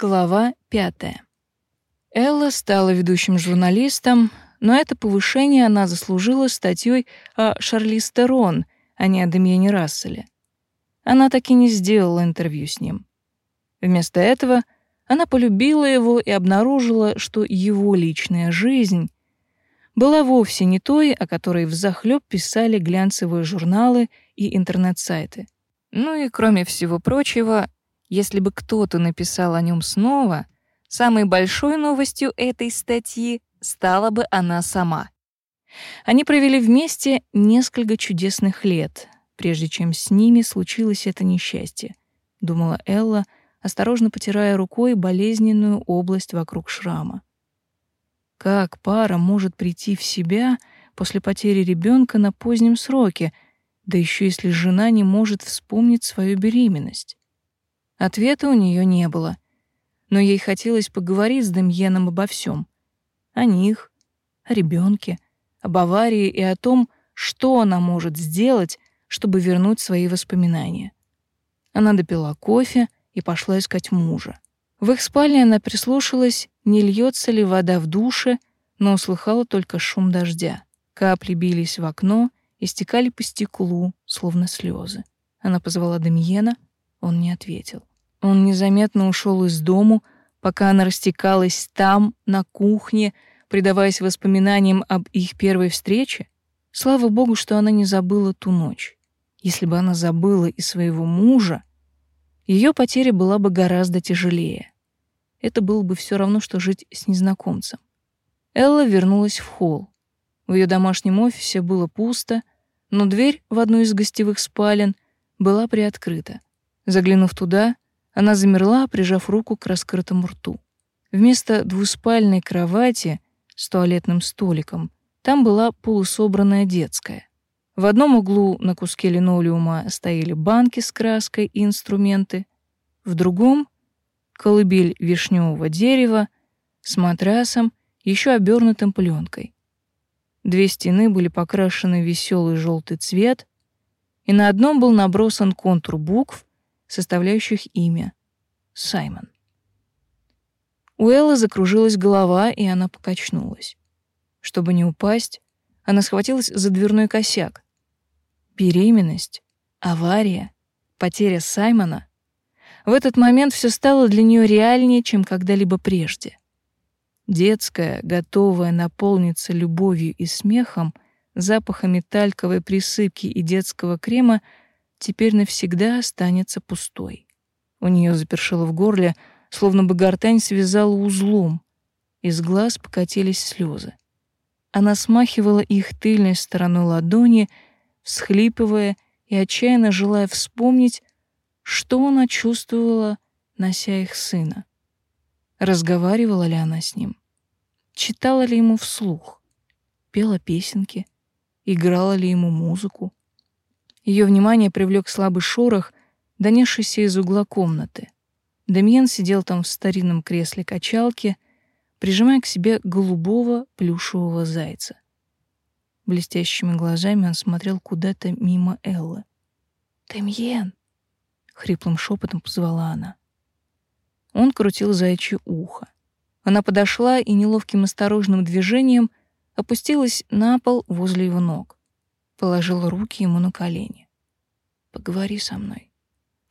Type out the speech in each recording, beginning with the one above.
Глава пятая. Элла стала ведущим журналистом, но это повышение она заслужила статьей о Шарлиз Терон, а не о Демьене Расселе. Она так и не сделала интервью с ним. Вместо этого она полюбила его и обнаружила, что его личная жизнь была вовсе не той, о которой взахлёб писали глянцевые журналы и интернет-сайты. Ну и кроме всего прочего, если бы кто-то написал о нем снова, самой большой новостью этой статьи стала бы она сама. Они провели вместе несколько чудесных лет, прежде чем с ними случилось это несчастье, думала Элла, осторожно потирая рукой болезненную область вокруг шрама. Как пара может прийти в себя после потери ребенка на позднем сроке, да еще если жена не может вспомнить свою беременность? Ответа у нее не было. Но ей хотелось поговорить с Демьеном обо всем: О них, о ребенке, об аварии и о том, что она может сделать, чтобы вернуть свои воспоминания. Она допила кофе и пошла искать мужа. В их спальне она прислушалась, не льется ли вода в душе, но услыхала только шум дождя. Капли бились в окно и стекали по стеклу, словно слезы. Она позвала Демьена, он не ответил. Он незаметно ушел из дому, пока она растекалась там, на кухне, предаваясь воспоминаниям об их первой встрече. Слава богу, что она не забыла ту ночь. Если бы она забыла и своего мужа, ее потеря была бы гораздо тяжелее. Это было бы все равно, что жить с незнакомцем. Элла вернулась в холл. В ее домашнем офисе было пусто, но дверь в одну из гостевых спален была приоткрыта. Заглянув туда, она замерла, прижав руку к раскрытому рту. Вместо двуспальной кровати с туалетным столиком там была полусобранная детская. В одном углу на куске линолеума стояли банки с краской и инструменты, в другом — колыбель вишневого дерева с матрасом, еще обернутым пленкой. Две стены были покрашены веселый желтый цвет, и на одном был набросан контур букв, составляющих имя — Саймон. У Эллы закружилась голова, и она покачнулась. Чтобы не упасть, она схватилась за дверной косяк. Беременность, авария, потеря Саймона. В этот момент все стало для нее реальнее, чем когда-либо прежде. Детская, готовая наполниться любовью и смехом, запахами тальковой присыпки и детского крема — теперь навсегда останется пустой. У нее запершило в горле, словно бы гортань связала узлом. Из глаз покатились слезы. Она смахивала их тыльной стороной ладони, всхлипывая и отчаянно желая вспомнить, что она чувствовала, нося их сына. Разговаривала ли она с ним? Читала ли ему вслух? Пела песенки? Играла ли ему музыку? Ее внимание привлек слабый шорох, донесшийся из угла комнаты. Демьян сидел там в старинном кресле качалки, прижимая к себе голубого плюшевого зайца. Блестящими глазами он смотрел куда-то мимо Эллы. «Демьен!» — хриплым шепотом позвала она. Он крутил зайчье ухо. Она подошла и неловким осторожным движением опустилась на пол возле его ног положила руки ему на колени. «Поговори со мной».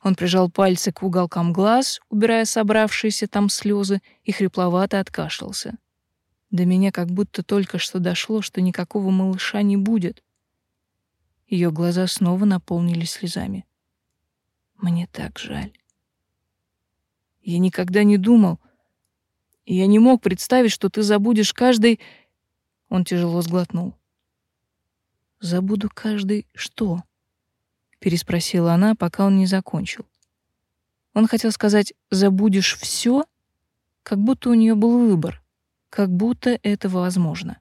Он прижал пальцы к уголкам глаз, убирая собравшиеся там слезы, и хрипловато откашлялся. До меня как будто только что дошло, что никакого малыша не будет. Ее глаза снова наполнились слезами. Мне так жаль. Я никогда не думал. Я не мог представить, что ты забудешь каждый... Он тяжело сглотнул. Забуду каждый что? переспросила она, пока он не закончил. Он хотел сказать забудешь все, как будто у нее был выбор, как будто это возможно.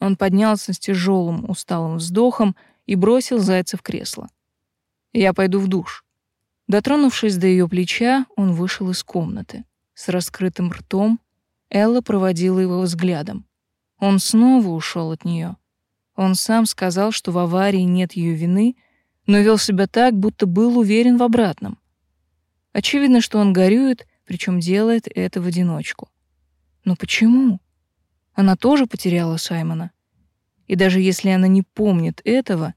Он поднялся с тяжелым, усталым вздохом и бросил зайца в кресло. Я пойду в душ. Дотронувшись до ее плеча, он вышел из комнаты. С раскрытым ртом Элла проводила его взглядом. Он снова ушел от нее. Он сам сказал, что в аварии нет ее вины, но вел себя так, будто был уверен в обратном. Очевидно, что он горюет причем делает это в одиночку. Но почему? Она тоже потеряла Саймона. И даже если она не помнит этого,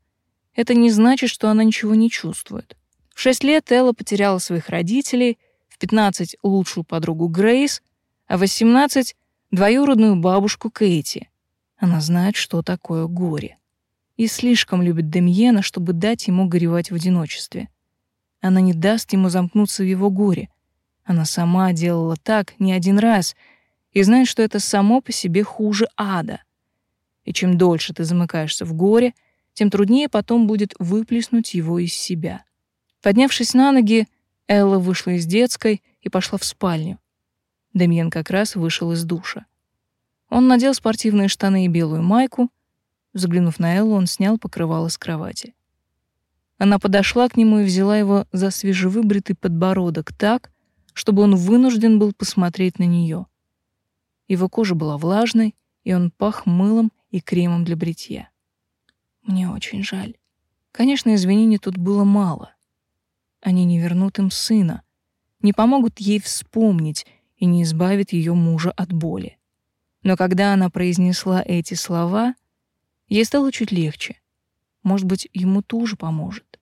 это не значит, что она ничего не чувствует. В шесть лет Элла потеряла своих родителей, в 15 — лучшую подругу Грейс, а в 18 — двоюродную бабушку Кэти. Она знает, что такое горе. И слишком любит Демьена, чтобы дать ему горевать в одиночестве. Она не даст ему замкнуться в его горе. Она сама делала так не один раз и знает, что это само по себе хуже ада. И чем дольше ты замыкаешься в горе, тем труднее потом будет выплеснуть его из себя. Поднявшись на ноги, Элла вышла из детской и пошла в спальню. Демьен как раз вышел из душа. Он надел спортивные штаны и белую майку. Взглянув на Эллу, он снял покрывало с кровати. Она подошла к нему и взяла его за свежевыбритый подбородок так, чтобы он вынужден был посмотреть на нее. Его кожа была влажной, и он пах мылом и кремом для бритья. Мне очень жаль. Конечно, извинений тут было мало. Они не вернут им сына, не помогут ей вспомнить и не избавят ее мужа от боли. Но когда она произнесла эти слова, ей стало чуть легче. Может быть, ему тоже поможет.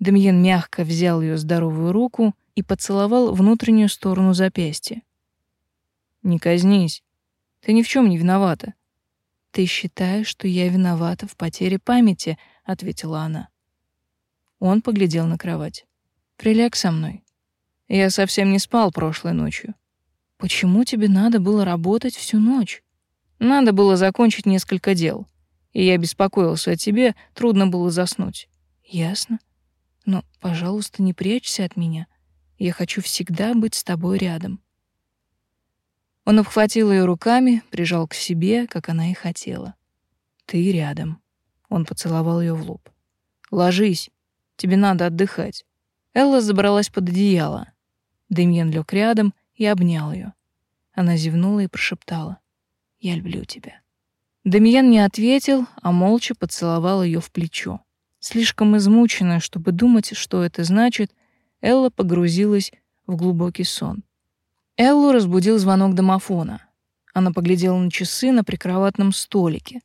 Демьен мягко взял ее здоровую руку и поцеловал внутреннюю сторону запястья. «Не казнись. Ты ни в чем не виновата». «Ты считаешь, что я виновата в потере памяти?» — ответила она. Он поглядел на кровать. «Приляг со мной. Я совсем не спал прошлой ночью. Почему тебе надо было работать всю ночь? Надо было закончить несколько дел и я беспокоился о тебе, трудно было заснуть. Ясно. Но, пожалуйста, не прячься от меня. Я хочу всегда быть с тобой рядом. Он обхватил ее руками, прижал к себе, как она и хотела. Ты рядом. Он поцеловал ее в лоб. Ложись. Тебе надо отдыхать. Элла забралась под одеяло. Демьен лег рядом и обнял ее. Она зевнула и прошептала: "Я люблю тебя". Демьян не ответил, а молча поцеловал ее в плечо. Слишком измученная, чтобы думать, что это значит, Элла погрузилась в глубокий сон. Эллу разбудил звонок домофона. Она поглядела на часы на прикроватном столике.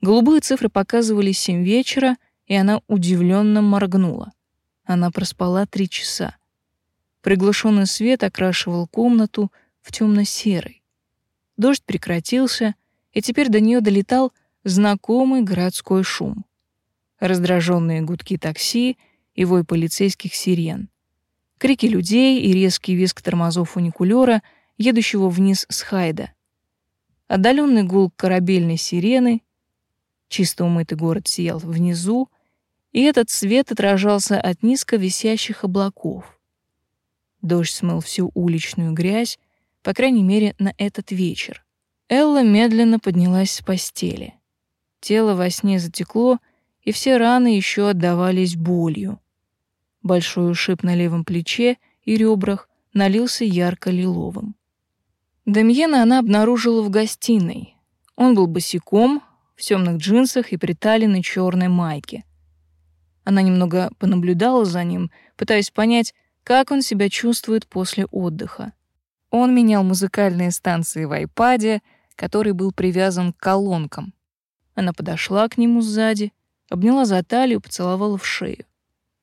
Голубые цифры показывали семь вечера, и она удивленно моргнула. Она проспала три часа. Приглушенный свет окрашивал комнату в темно-серый. Дождь прекратился, и теперь до нее долетал знакомый городской шум. Раздраженные гудки такси и вой полицейских сирен. Крики людей и резкий визг тормозов фуникулера, едущего вниз с Хайда. Отдаленный гул корабельной сирены. Чисто умытый город сиял внизу, и этот свет отражался от низко висящих облаков. Дождь смыл всю уличную грязь, по крайней мере, на этот вечер. Элла медленно поднялась с постели. Тело во сне затекло, и все раны еще отдавались болью. Большой ушиб на левом плече и ребрах налился ярко-лиловым. Демьена она обнаружила в гостиной. Он был босиком, в темных джинсах и приталенной черной майке. Она немного понаблюдала за ним, пытаясь понять, как он себя чувствует после отдыха. Он менял музыкальные станции в айпаде, который был привязан к колонкам. Она подошла к нему сзади, обняла за талию, поцеловала в шею.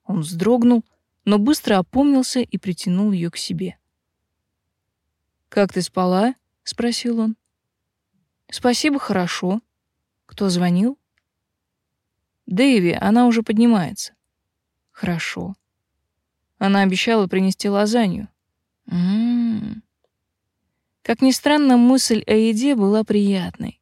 Он вздрогнул, но быстро опомнился и притянул ее к себе. «Как ты спала?» — спросил он. «Спасибо, хорошо. Кто звонил?» «Дэйви, она уже поднимается». «Хорошо». Она обещала принести лазанью. «М-м-м». Как ни странно, мысль о еде была приятной.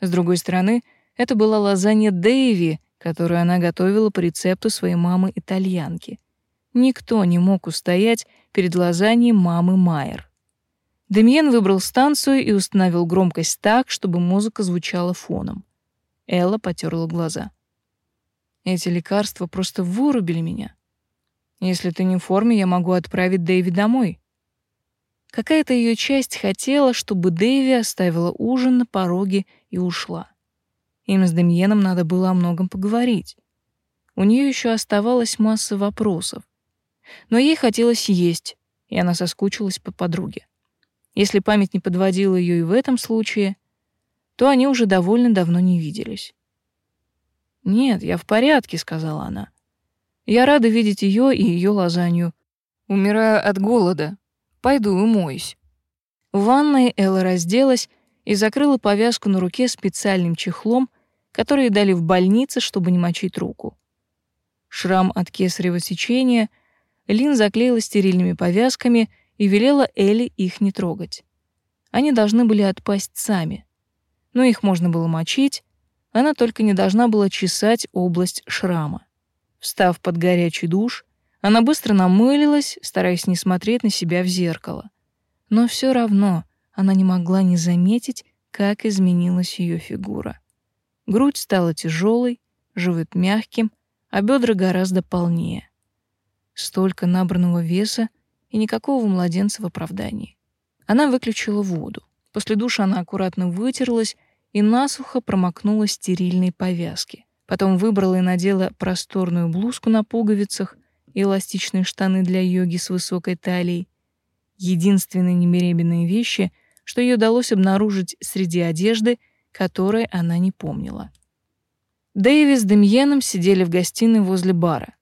С другой стороны, это была лазанья Дэйви, которую она готовила по рецепту своей мамы-итальянки. Никто не мог устоять перед лазаньей мамы Майер. Демьен выбрал станцию и установил громкость так, чтобы музыка звучала фоном. Элла потерла глаза. Эти лекарства просто вырубили меня. Если ты не в форме, я могу отправить Дэйви домой. Какая-то ее часть хотела, чтобы Дэви оставила ужин на пороге и ушла. Им с Демьеном надо было о многом поговорить. У нее еще оставалась масса вопросов. Но ей хотелось есть, и она соскучилась по подруге. Если память не подводила ее и в этом случае, то они уже довольно давно не виделись. «Нет, я в порядке», — сказала она. «Я рада видеть ее и ее лазанью. Умираю от голода. Пойду умоюсь». В ванной Элла разделась и закрыла повязку на руке специальным чехлом, который дали в больнице, чтобы не мочить руку. Шрам от кесарево сечения Лин заклеила стерильными повязками и велела Элли их не трогать. Они должны были отпасть сами. Но их можно было мочить, она только не должна была чесать область шрама. Встав под горячий душ, она быстро намылилась, стараясь не смотреть на себя в зеркало. Но все равно она не могла не заметить, как изменилась ее фигура. Грудь стала тяжелой, живот мягким, а бедра гораздо полнее. Столько набранного веса и никакого младенца в оправдании. Она выключила воду. После душа она аккуратно вытерлась и насухо промокнула стерильной повязки. Потом выбрала и надела просторную блузку на пуговицах и эластичные штаны для йоги с высокой талией. Единственные немеребенные вещи, что ей удалось обнаружить среди одежды, которой она не помнила. Дэйви с Демьеном сидели в гостиной возле бара.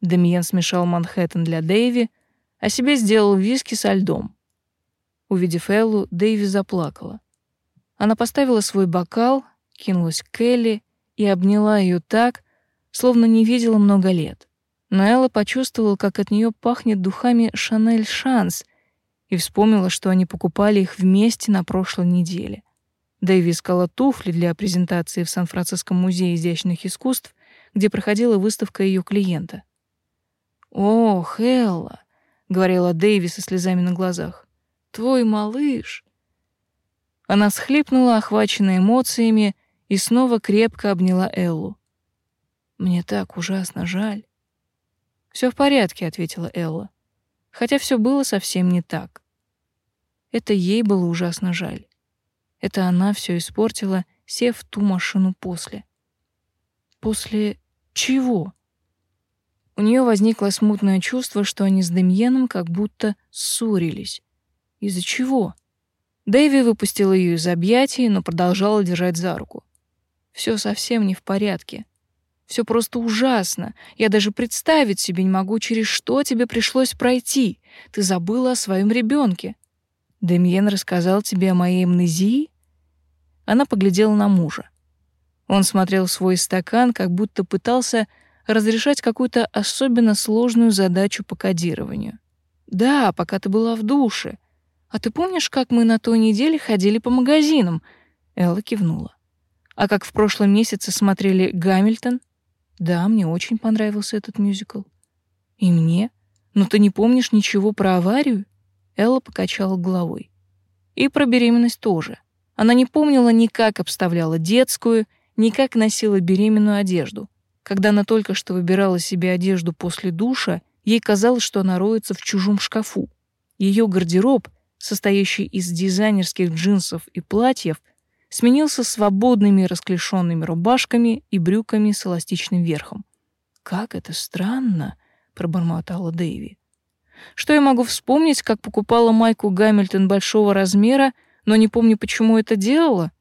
Демьен смешал Манхэттен для Дэйви, а себе сделал виски со льдом. Увидев Эллу, Дэйви заплакала. Она поставила свой бокал, кинулась к Элли и обняла ее так, словно не видела много лет. Но почувствовала, как от нее пахнет духами Шанель Шанс, и вспомнила, что они покупали их вместе на прошлой неделе. Дэйви искала туфли для презентации в Сан-Франциском музее изящных искусств, где проходила выставка ее клиента. «Ох, Элла», — говорила Дэйви со слезами на глазах, — «твой малыш, она схлипнула, охваченная эмоциями, и снова крепко обняла Эллу. «Мне так ужасно жаль». Все в порядке», — ответила Элла. Хотя все было совсем не так. Это ей было ужасно жаль. Это она все испортила, сев в ту машину после. После чего? У нее возникло смутное чувство, что они с Демьеном как будто ссорились. Из-за чего? Дэви выпустил ее из объятий, но продолжала держать за руку. Все совсем не в порядке. Все просто ужасно. Я даже представить себе не могу, через что тебе пришлось пройти. Ты забыла о своем ребенке. Демьен рассказал тебе о моей амнезии? Она поглядела на мужа. Он смотрел свой стакан, как будто пытался разрешать какую-то особенно сложную задачу по кодированию. Да, пока ты была в душе. «А ты помнишь, как мы на той неделе ходили по магазинам?» Элла кивнула. «А как в прошлом месяце смотрели «Гамильтон»?» «Да, мне очень понравился этот мюзикл». «И мне? Но ты не помнишь ничего про аварию?» Элла покачала головой. «И про беременность тоже. Она не помнила ни как обставляла детскую, ни как носила беременную одежду. Когда она только что выбирала себе одежду после душа, ей казалось, что она роется в чужом шкафу. Ее гардероб — состоящий из дизайнерских джинсов и платьев, сменился свободными расклешенными рубашками и брюками с эластичным верхом. «Как это странно!» — пробормотала Дэйви. «Что я могу вспомнить, как покупала майку Гамильтон большого размера, но не помню, почему это делала?»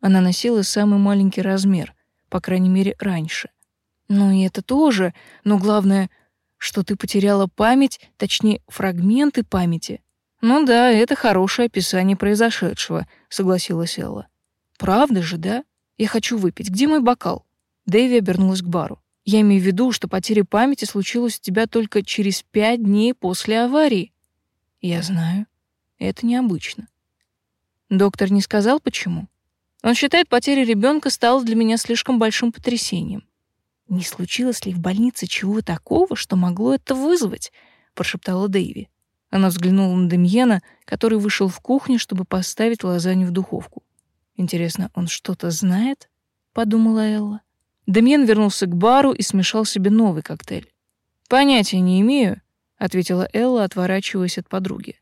Она носила самый маленький размер, по крайней мере, раньше. «Ну и это тоже, но главное, что ты потеряла память, точнее, фрагменты памяти, «Ну да, это хорошее описание произошедшего», — согласилась Элла. «Правда же, да? Я хочу выпить. Где мой бокал?» Дэви обернулась к бару. «Я имею в виду, что потеря памяти случилась у тебя только через пять дней после аварии». «Я знаю. Это необычно». Доктор не сказал, почему. Он считает, потеря ребенка стала для меня слишком большим потрясением. «Не случилось ли в больнице чего такого, что могло это вызвать?» — прошептала Дэйви. Она взглянула на Демьена, который вышел в кухню, чтобы поставить лазанью в духовку. «Интересно, он что-то знает?» — подумала Элла. Демьен вернулся к бару и смешал себе новый коктейль. «Понятия не имею», — ответила Элла, отворачиваясь от подруги.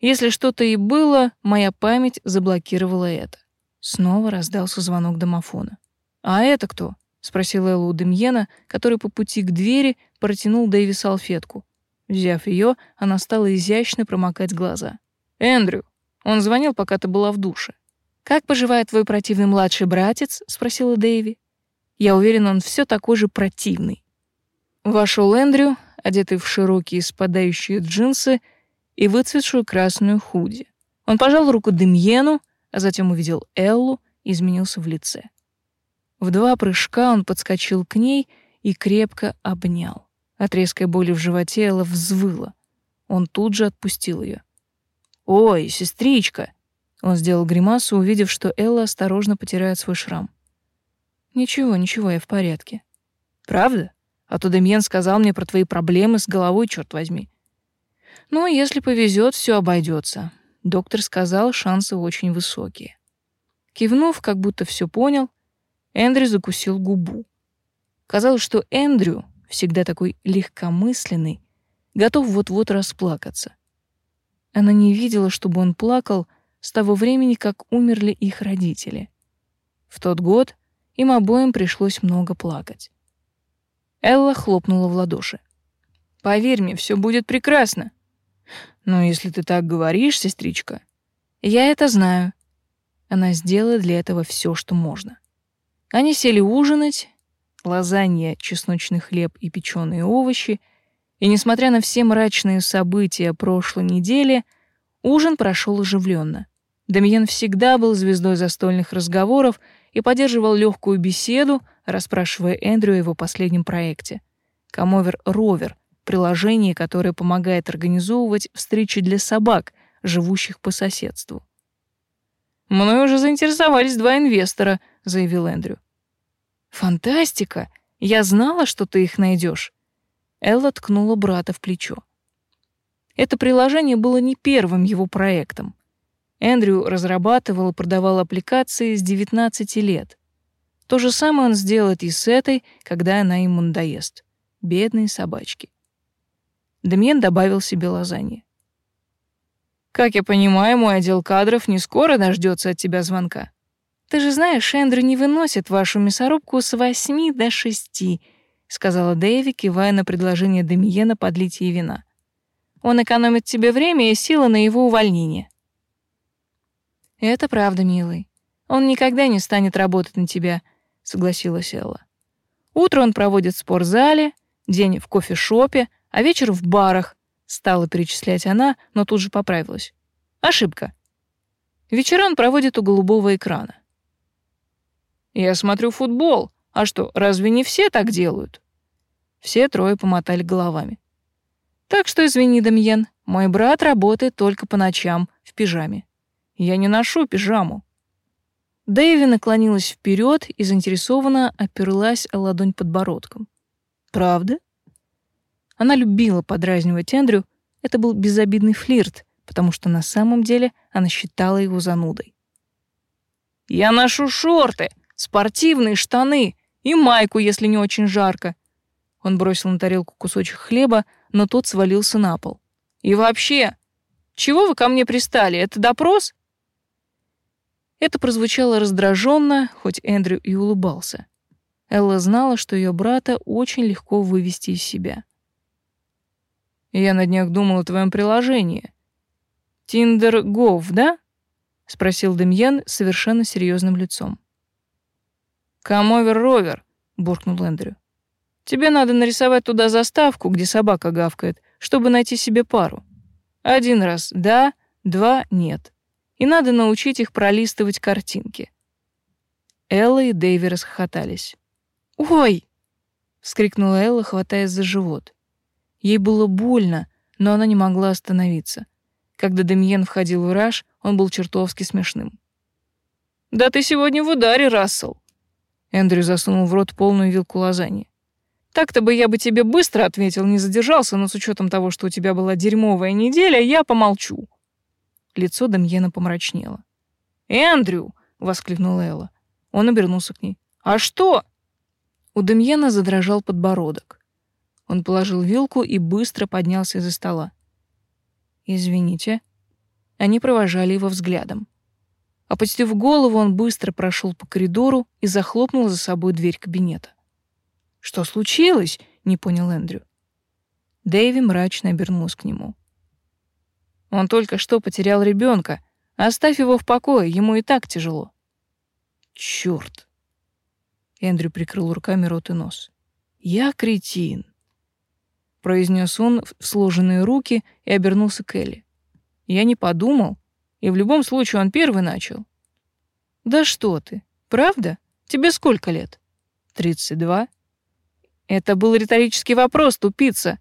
«Если что-то и было, моя память заблокировала это». Снова раздался звонок домофона. «А это кто?» — спросила Элла у Демьена, который по пути к двери протянул Дэви салфетку. Взяв ее, она стала изящно промокать глаза. «Эндрю, он звонил, пока ты была в душе». «Как поживает твой противный младший братец?» — спросила Дэйви. «Я уверен, он все такой же противный». Вошел Эндрю, одетый в широкие спадающие джинсы и выцветшую красную худи. Он пожал руку Демьену, а затем увидел Эллу и изменился в лице. В два прыжка он подскочил к ней и крепко обнял. От резкой боли в животе Элла взвыла. Он тут же отпустил ее. «Ой, сестричка!» Он сделал гримасу, увидев, что Элла осторожно потирает свой шрам. «Ничего, ничего, я в порядке». «Правда? А то Демьен сказал мне про твои проблемы с головой, черт возьми». «Ну, если повезет, все обойдется. Доктор сказал, шансы очень высокие». Кивнув, как будто все понял, Эндрю закусил губу. Казалось, что Эндрю всегда такой легкомысленный, готов вот-вот расплакаться. Она не видела, чтобы он плакал с того времени, как умерли их родители. В тот год им обоим пришлось много плакать. Элла хлопнула в ладоши. «Поверь мне, все будет прекрасно». «Ну, если ты так говоришь, сестричка...» «Я это знаю». Она сделала для этого все, что можно. Они сели ужинать, лазанья, чесночный хлеб и печеные овощи, и, несмотря на все мрачные события прошлой недели, ужин прошел оживленно. Дамьен всегда был звездой застольных разговоров и поддерживал легкую беседу, расспрашивая Эндрю о его последнем проекте. Комовер Ровер — приложение, которое помогает организовывать встречи для собак, живущих по соседству. «Мной уже заинтересовались два инвестора», — заявил Эндрю. Фантастика! Я знала, что ты их найдешь. Элла ткнула брата в плечо. Это приложение было не первым его проектом. Эндрю разрабатывал и продавал аппликации с 19 лет. То же самое он сделает и с этой, когда она ему надоест. Бедные собачки. Демьен добавил себе лазанье. «Как я понимаю, мой отдел кадров не скоро дождется от тебя звонка». Ты же знаешь, Эндрю не выносит вашу мясорубку с восьми до шести, сказала Дэви, кивая на предложение Демиена подлить ей вина. Он экономит тебе время и силы на его увольнение. Это правда, милый. Он никогда не станет работать на тебя, согласилась Элла. Утро он проводит в спортзале, день в кофешопе, а вечер в барах, стала перечислять она, но тут же поправилась. Ошибка. Вечера он проводит у голубого экрана. Я смотрю футбол. А что, разве не все так делают? Все трое помотали головами. Так что извини, Дамьен, мой брат работает только по ночам в пижаме. Я не ношу пижаму. Дэйви наклонилась вперед и заинтересованно оперлась о ладонь подбородком. Правда? Она любила подразнивать Эндрю. Это был безобидный флирт, потому что на самом деле она считала его занудой. «Я ношу шорты, спортивные штаны и майку, если не очень жарко. Он бросил на тарелку кусочек хлеба, но тот свалился на пол. И вообще, чего вы ко мне пристали? Это допрос? Это прозвучало раздраженно, хоть Эндрю и улыбался. Элла знала, что ее брата очень легко вывести из себя. «Я на днях думал о твоем приложении. Tinder Гав, да?» — спросил Демьян совершенно серьезным лицом. «Come over, Rover», — буркнул Эндрю. «Тебе надо нарисовать туда заставку, где собака гавкает, чтобы найти себе пару. Один раз «да», два «нет». И надо научить их пролистывать картинки». Элла и Дэйви расхохотались. «Ой!» — вскрикнула Элла, хватаясь за живот. Ей было больно, но она не могла остановиться. Когда Демьен входил в раж, он был чертовски смешным. «Да ты сегодня в ударе, Рассел!» Эндрю засунул в рот полную вилку лазаньи. Так-то бы я бы тебе быстро ответил, не задержался, но с учетом того, что у тебя была дерьмовая неделя, я помолчу. Лицо Демьена помрачнело. «Эндрю!» — воскликнула Элла. Он обернулся к ней. «А что?» У Демьена задрожал подбородок. Он положил вилку и быстро поднялся из-за стола. «Извините». Они провожали его взглядом. Опустив голову, он быстро прошел по коридору и захлопнул за собой дверь кабинета. «Что случилось?» — не понял Эндрю. Дэйви мрачно обернулась к нему. Он только что потерял ребенка. Оставь его в покое, ему и так тяжело. Чёрт. Эндрю прикрыл руками рот и нос. Я кретин, произнес он в сложенные руки и обернулся к Элли. Я не подумал, и в любом случае он первый начал. Да что ты? Правда? Тебе сколько лет? Тридцать два. Это был риторический вопрос, тупица.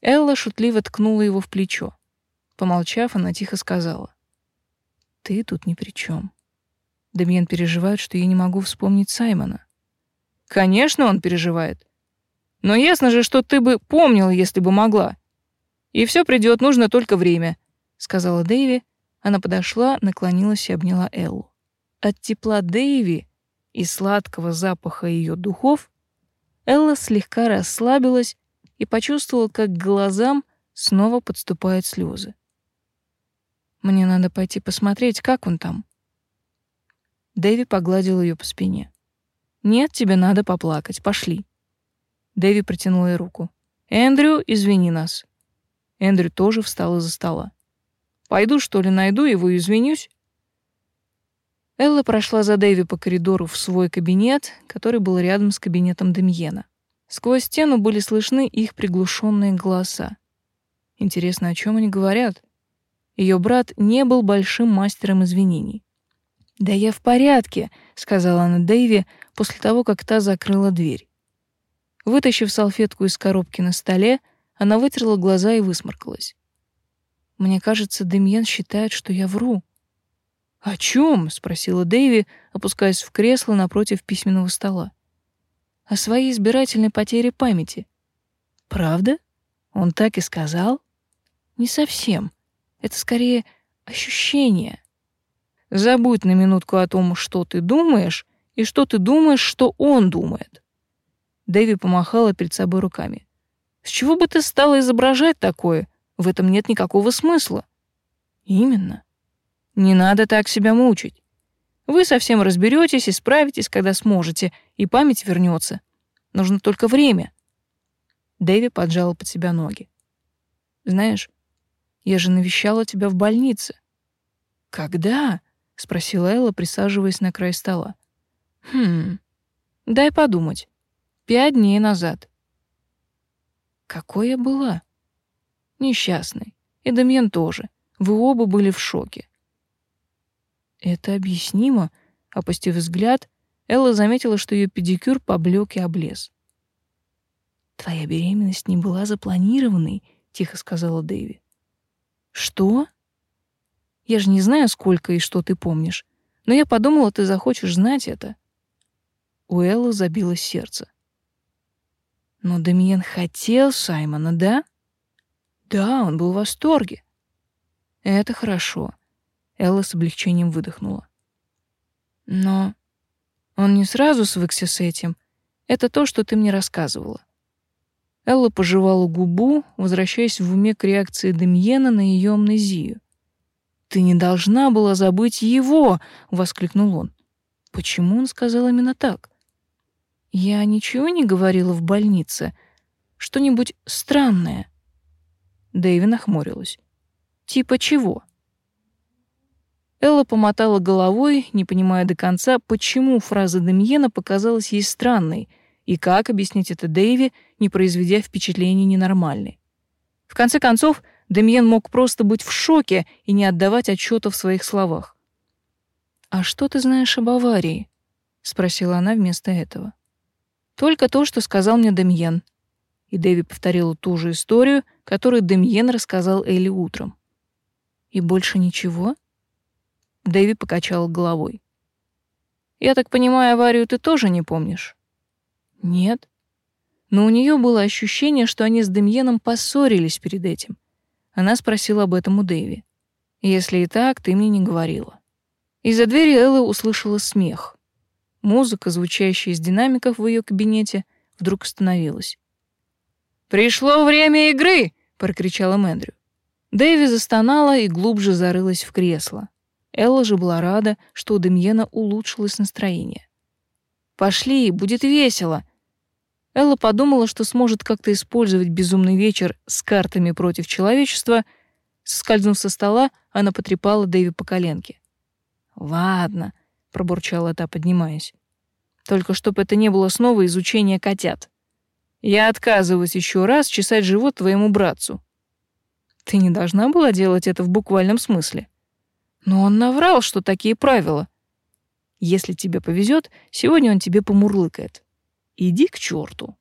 Элла шутливо ткнула его в плечо. Помолчав, она тихо сказала: "Ты тут ни при чем. Демьян переживает, что я не могу вспомнить Саймона. Конечно, он переживает. Но ясно же, что ты бы помнила, если бы могла. И все придет, нужно только время, сказала Дэйви. Она подошла, наклонилась и обняла Эллу. От тепла Дэйви и сладкого запаха ее духов Элла слегка расслабилась и почувствовала, как к глазам снова подступают слезы. Мне надо пойти посмотреть, как он там. Дэви погладил ее по спине. Нет, тебе надо поплакать. Пошли. Дэви протянул ей руку. Эндрю, извини нас. Эндрю тоже встал из-за стола. Пойду, что ли, найду его и извинюсь. Элла прошла за Дэви по коридору в свой кабинет, который был рядом с кабинетом Демьена. Сквозь стену были слышны их приглушенные голоса. Интересно, о чем они говорят? Ее брат не был большим мастером извинений. «Да я в порядке», — сказала она Дэйви после того, как та закрыла дверь. Вытащив салфетку из коробки на столе, она вытерла глаза и высморкалась. «Мне кажется, Демьян считает, что я вру». «О чем?» — спросила Дэйви, опускаясь в кресло напротив письменного стола. «О своей избирательной потере памяти». «Правда? Он так и сказал?» «Не совсем. Это скорее ощущение. Забудь на минутку о том, что ты думаешь, и что ты думаешь, что он думает. Дэви помахала перед собой руками. С чего бы ты стала изображать такое? В этом нет никакого смысла. Именно. Не надо так себя мучить. Вы совсем разберетесь и справитесь, когда сможете, и память вернется. Нужно только время. Дэви поджала под себя ноги. Знаешь, я же навещала тебя в больнице. Когда? спросила Элла, присаживаясь на край стола. Хм. Дай подумать. Пять дней назад. Какой я была? Несчастной. И Дамьен тоже. Вы оба были в шоке. Это объяснимо, опустив взгляд, Элла заметила, что ее педикюр поблек и облез. Твоя беременность не была запланированной, тихо сказала Дэви. Что? Я же не знаю, сколько и что ты помнишь, но я подумала, ты захочешь знать это. У Эллы забилось сердце. Но Дамиен хотел Саймона, да? Да, он был в восторге. Это хорошо. Элла с облегчением выдохнула. Но он не сразу свыкся с этим. Это то, что ты мне рассказывала. Элла пожевала губу, возвращаясь в уме к реакции Демьена на ее амнезию. «Ты не должна была забыть его!» — воскликнул он. «Почему он сказал именно так?» «Я ничего не говорила в больнице. Что-нибудь странное?» Дэйви нахмурилась. «Типа чего?» Элла помотала головой, не понимая до конца, почему фраза Демьена показалась ей странной — и как объяснить это Дэйви, не произведя впечатления ненормальной? В конце концов, Демьен мог просто быть в шоке и не отдавать отчета в своих словах. «А что ты знаешь об аварии?» — спросила она вместо этого. «Только то, что сказал мне Демьен». И Дэви повторила ту же историю, которую Демьен рассказал Элли утром. «И больше ничего?» Дэви покачал головой. «Я так понимаю, аварию ты тоже не помнишь?» Нет. Но у нее было ощущение, что они с Демьеном поссорились перед этим. Она спросила об этом у Дэви. «Если и так, ты мне не говорила». Из-за двери Элла услышала смех. Музыка, звучащая из динамиков в ее кабинете, вдруг остановилась. «Пришло время игры!» — прокричала Мэндрю. Дэви застонала и глубже зарылась в кресло. Элла же была рада, что у Демьена улучшилось настроение. «Пошли, будет весело!» Элла подумала, что сможет как-то использовать безумный вечер с картами против человечества. Соскользнув со стола, она потрепала Дэви по коленке. «Ладно», — пробурчала та, поднимаясь. «Только чтоб это не было снова изучение котят. Я отказываюсь еще раз чесать живот твоему братцу». «Ты не должна была делать это в буквальном смысле». «Но он наврал, что такие правила». «Если тебе повезет, сегодня он тебе помурлыкает». Иди к черту.